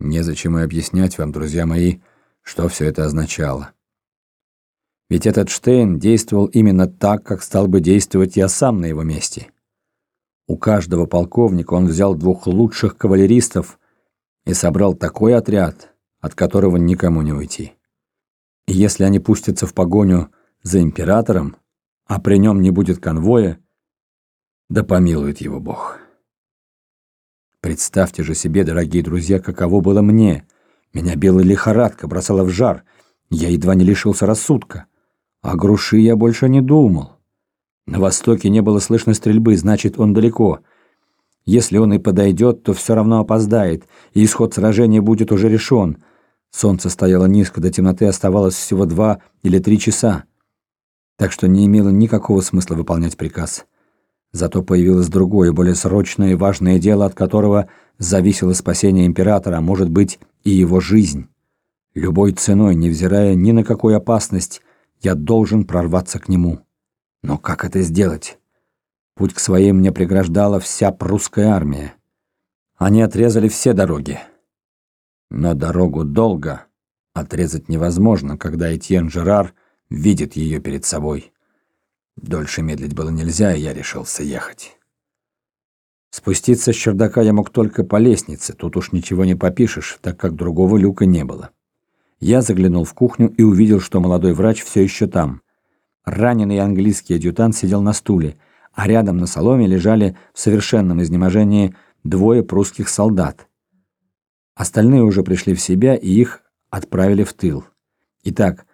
Незачем и объяснять вам, друзья мои, что все это означало. Ведь этот Штейн действовал именно так, как стал бы действовать я сам на его месте. У каждого полковника он взял двух лучших кавалеристов и собрал такой отряд, от которого никому не уйти. И если они пустятся в погоню за императором, а при нем не будет конвоя, да помилует его Бог. Представьте же себе, дорогие друзья, каково было мне. Меня белая лихорадка бросала в жар. Я едва не лишился рассудка. О груши я больше не думал. На востоке не было слышно стрельбы, значит, он далеко. Если он и подойдет, то все равно опоздает, и исход сражения будет уже решен. Солнце стояло низко, до темноты оставалось всего два или три часа. Так что не имело никакого смысла выполнять приказ. Зато появилось другое, более срочное и важное дело, от которого зависело спасение императора, а может быть и его жизнь. Любой ценой, невзирая ни на какую опасность, я должен прорваться к нему. Но как это сделать? Путь к своей мне преграждала вся прусская армия. Они отрезали все дороги. Но дорогу долго отрезать невозможно, когда Этьен Жерар видит ее перед собой. Дольше медлить было нельзя, и я решился ехать. Спуститься с чердака я мог только по лестнице, тут уж ничего не попишешь, так как другого люка не было. Я заглянул в кухню и увидел, что молодой врач все еще там. Раненый английский адъютант сидел на стуле, а рядом на соломе лежали в совершенном изнеможении двое прусских солдат. Остальные уже пришли в себя, и их отправили в тыл. Итак,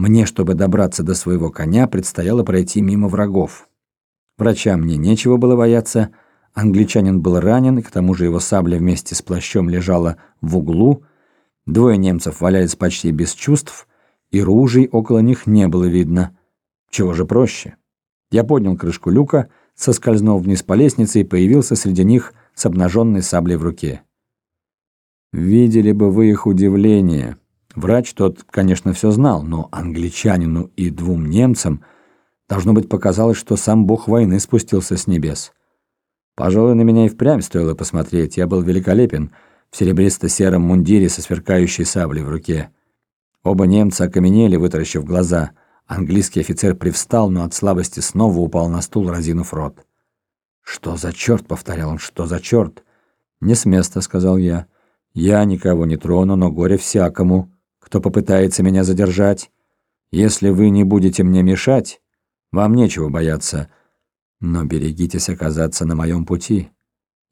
мне, чтобы добраться до своего коня, предстояло пройти мимо врагов. Врача мне нечего было бояться, англичанин был ранен, и к тому же его сабля вместе с плащом лежала в углу, Двое немцев валялись почти без чувств, и ружей около них не было видно. Чего же проще? Я поднял крышку люка, соскользнул вниз по лестнице и появился среди них с обнаженной саблей в руке. Видели бы вы их удивление. Врач тот, конечно, все знал, но англичанину и двум немцам должно быть показалось, что сам бог войны спустился с небес. Пожалуй, на меня и впрямь стоило посмотреть, я был великолепен — в серебристо-сером мундире со сверкающей саблей в руке. Оба немца окаменели, вытаращив глаза. Английский офицер привстал, но от слабости снова упал на стул, разинув рот. «Что за черт?» — повторял он. «Что за черт?» «Не с места», — сказал я. «Я никого не трону, но горе всякому, кто попытается меня задержать. Если вы не будете мне мешать, вам нечего бояться, но берегитесь оказаться на моем пути.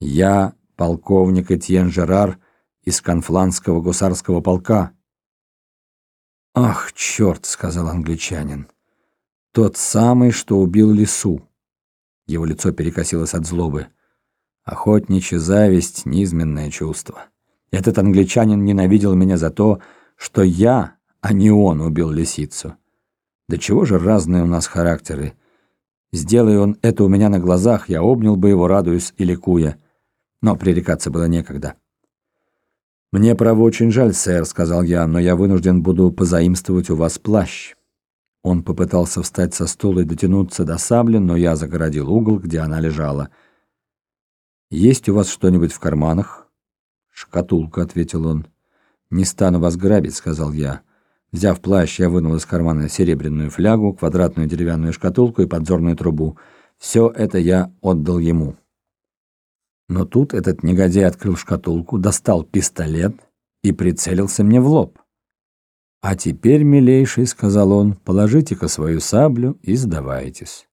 Я полковник Этьен Жерар из Конфланского гусарского полка. «Ах, черт!» — сказал англичанин. «Тот самый, что убил лису». Его лицо перекосилось от злобы. Охотничья зависть — низменное чувство. Этот англичанин ненавидел меня за то, что я, а не он, убил лисицу. Да чего же разные у нас характеры. Сделай он это у меня на глазах, я обнял бы его, радуясь и ликуя но пререкаться было некогда. «Мне, право, очень жаль, сэр», — сказал я, «но я вынужден буду позаимствовать у вас плащ». Он попытался встать со стула и дотянуться до сабли, но я загородил угол, где она лежала. «Есть у вас что-нибудь в карманах?» «Шкатулка», — ответил он. «Не стану вас грабить», — сказал я. Взяв плащ, я вынул из кармана серебряную флягу, квадратную деревянную шкатулку и подзорную трубу. Все это я отдал ему. Но тут этот негодяй открыл шкатулку, достал пистолет и прицелился мне в лоб. «А теперь, милейший, — сказал он, — положите-ка свою саблю и сдавайтесь».